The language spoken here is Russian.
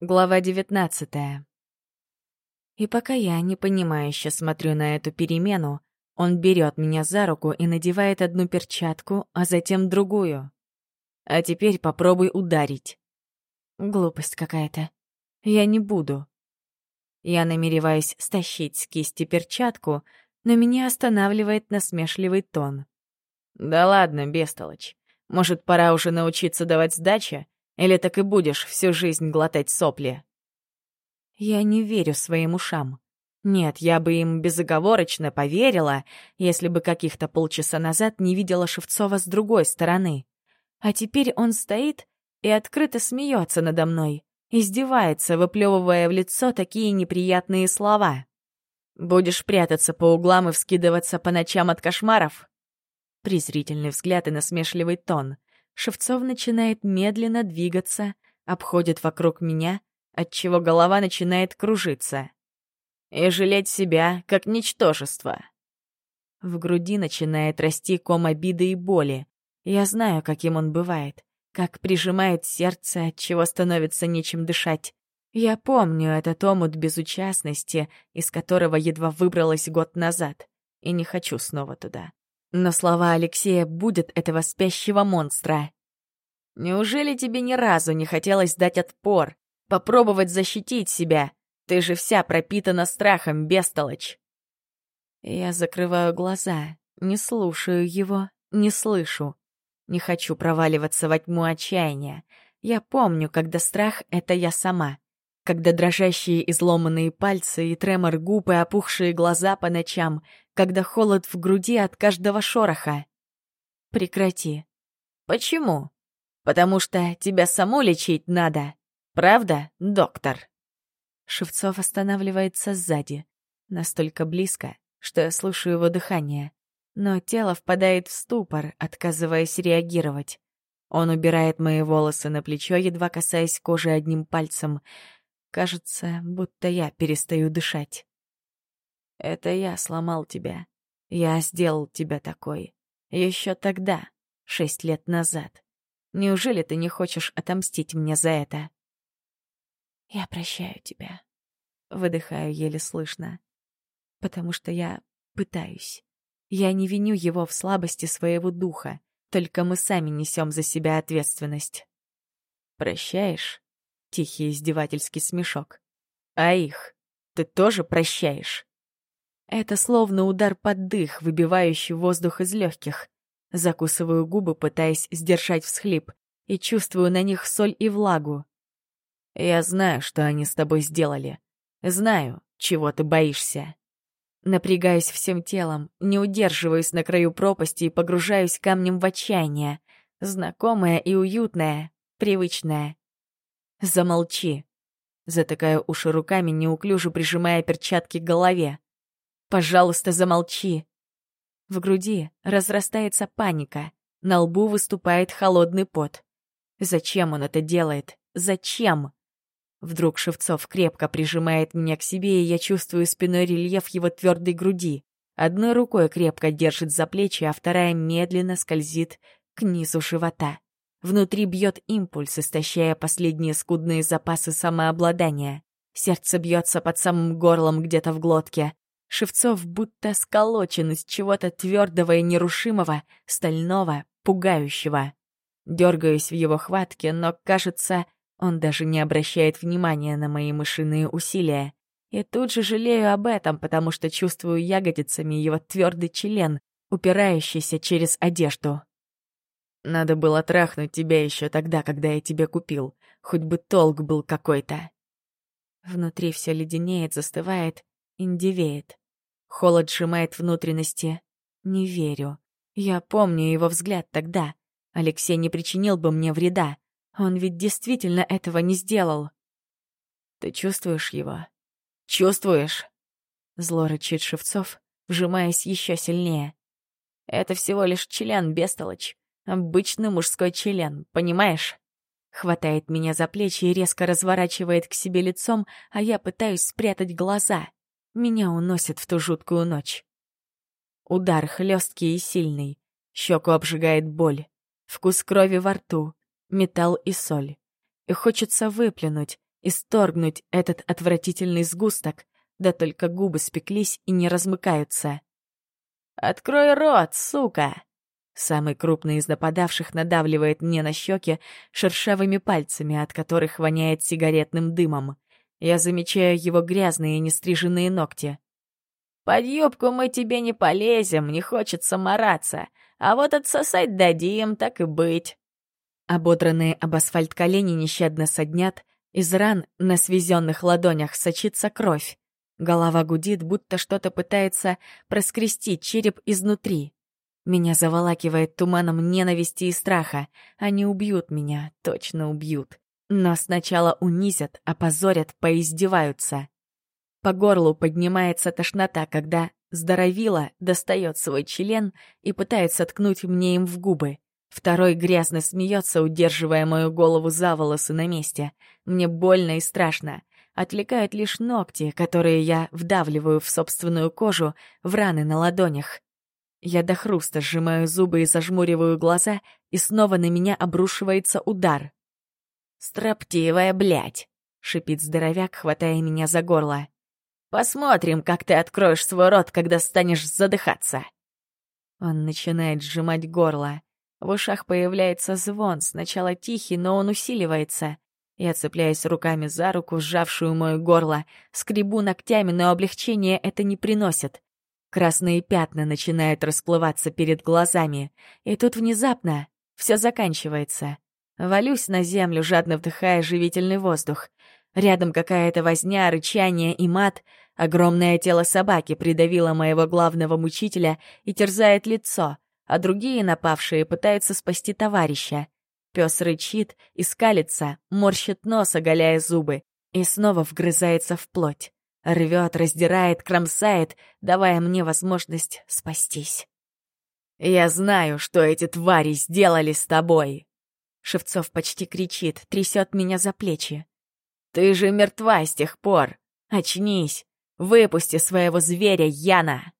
Глава 19. И пока я непонимающе смотрю на эту перемену, он берет меня за руку и надевает одну перчатку, а затем другую. А теперь попробуй ударить. Глупость какая-то. Я не буду. Я намереваюсь стащить с кисти перчатку, но меня останавливает насмешливый тон. Да ладно, бестолочь. Может, пора уже научиться давать сдачи? Или так и будешь всю жизнь глотать сопли?» Я не верю своим ушам. Нет, я бы им безоговорочно поверила, если бы каких-то полчаса назад не видела Шевцова с другой стороны. А теперь он стоит и открыто смеется надо мной, издевается, выплевывая в лицо такие неприятные слова. «Будешь прятаться по углам и вскидываться по ночам от кошмаров?» Презрительный взгляд и насмешливый тон — Шевцов начинает медленно двигаться, обходит вокруг меня, отчего голова начинает кружиться. И жалеть себя, как ничтожество. В груди начинает расти ком обиды и боли. Я знаю, каким он бывает, как прижимает сердце, от чего становится нечем дышать. Я помню этот омут безучастности, из которого едва выбралась год назад, и не хочу снова туда. Но слова Алексея будет этого спящего монстра. Неужели тебе ни разу не хотелось дать отпор, попробовать защитить себя? Ты же вся пропитана страхом, бестолочь!» Я закрываю глаза, не слушаю его, не слышу. Не хочу проваливаться во тьму отчаяния. Я помню, когда страх — это я сама. Когда дрожащие изломанные пальцы и тремор губ и опухшие глаза по ночам, когда холод в груди от каждого шороха. Прекрати. Почему? потому что тебя само лечить надо. Правда, доктор?» Шевцов останавливается сзади, настолько близко, что я слышу его дыхание, но тело впадает в ступор, отказываясь реагировать. Он убирает мои волосы на плечо, едва касаясь кожи одним пальцем. Кажется, будто я перестаю дышать. «Это я сломал тебя. Я сделал тебя такой. Еще тогда, шесть лет назад. Неужели ты не хочешь отомстить мне за это?» «Я прощаю тебя», — выдыхаю еле слышно, «потому что я пытаюсь. Я не виню его в слабости своего духа, только мы сами несем за себя ответственность». «Прощаешь?» — тихий издевательский смешок. «А их? Ты тоже прощаешь?» Это словно удар под дых, выбивающий воздух из легких закусываю губы, пытаясь сдержать всхлип, и чувствую на них соль и влагу. «Я знаю, что они с тобой сделали. Знаю, чего ты боишься». Напрягаюсь всем телом, не удерживаюсь на краю пропасти и погружаюсь камнем в отчаяние. Знакомое и уютное, привычное. «Замолчи!» Затыкаю уши руками, неуклюже прижимая перчатки к голове. «Пожалуйста, замолчи!» В груди разрастается паника, на лбу выступает холодный пот. Зачем он это делает? Зачем? Вдруг Шевцов крепко прижимает меня к себе, и я чувствую спиной рельеф его твердой груди. Одной рукой крепко держит за плечи, а вторая медленно скользит к низу живота. Внутри бьет импульс, истощая последние скудные запасы самообладания. Сердце бьется под самым горлом где-то в глотке. Шевцов будто сколочен из чего-то твердого и нерушимого, стального, пугающего. Дергаюсь в его хватке, но, кажется, он даже не обращает внимания на мои мышиные усилия. И тут же жалею об этом, потому что чувствую ягодицами его твердый член, упирающийся через одежду. «Надо было трахнуть тебя еще тогда, когда я тебя купил. Хоть бы толк был какой-то». Внутри все леденеет, застывает, индивеет. Холод сжимает внутренности. Не верю. Я помню его взгляд тогда. Алексей не причинил бы мне вреда. Он ведь действительно этого не сделал. Ты чувствуешь его? Чувствуешь? Зло рычит Шевцов, вжимаясь еще сильнее. Это всего лишь член, бестолочь. Обычный мужской член, понимаешь? Хватает меня за плечи и резко разворачивает к себе лицом, а я пытаюсь спрятать глаза. Меня уносит в ту жуткую ночь. Удар хлесткий и сильный. Щеку обжигает боль. Вкус крови во рту. Металл и соль. И хочется выплюнуть, исторгнуть этот отвратительный сгусток, да только губы спеклись и не размыкаются. «Открой рот, сука!» Самый крупный из нападавших надавливает мне на щеки шершавыми пальцами, от которых воняет сигаретным дымом. Я замечаю его грязные нестриженные ногти. «Под юбку мы тебе не полезем, не хочется мараться. А вот отсосать дадим, так и быть». Ободранные об асфальт колени нещадно соднят, из ран на свезенных ладонях сочится кровь. Голова гудит, будто что-то пытается проскрести череп изнутри. Меня заволакивает туманом ненависти и страха. Они убьют меня, точно убьют. Но сначала унизят, а опозорят, поиздеваются. По горлу поднимается тошнота, когда здоровила достает свой член и пытается ткнуть мне им в губы. Второй грязно смеется, удерживая мою голову за волосы на месте. Мне больно и страшно. Отвлекают лишь ногти, которые я вдавливаю в собственную кожу, в раны на ладонях. Я до хруста сжимаю зубы и зажмуриваю глаза, и снова на меня обрушивается удар. «Строптивая, блядь!» — шипит здоровяк, хватая меня за горло. «Посмотрим, как ты откроешь свой рот, когда станешь задыхаться!» Он начинает сжимать горло. В ушах появляется звон, сначала тихий, но он усиливается. Я цепляюсь руками за руку, сжавшую мое горло, скребу ногтями, но облегчение это не приносит. Красные пятна начинают расплываться перед глазами. И тут внезапно все заканчивается. Валюсь на землю, жадно вдыхая живительный воздух. Рядом какая-то возня, рычание и мат. Огромное тело собаки придавило моего главного мучителя и терзает лицо, а другие напавшие пытаются спасти товарища. Пес рычит, скалится, морщит нос, оголяя зубы, и снова вгрызается в плоть. Рвет, раздирает, кромсает, давая мне возможность спастись. «Я знаю, что эти твари сделали с тобой!» Шевцов почти кричит, трясет меня за плечи. «Ты же мертва с тех пор! Очнись! Выпусти своего зверя, Яна!»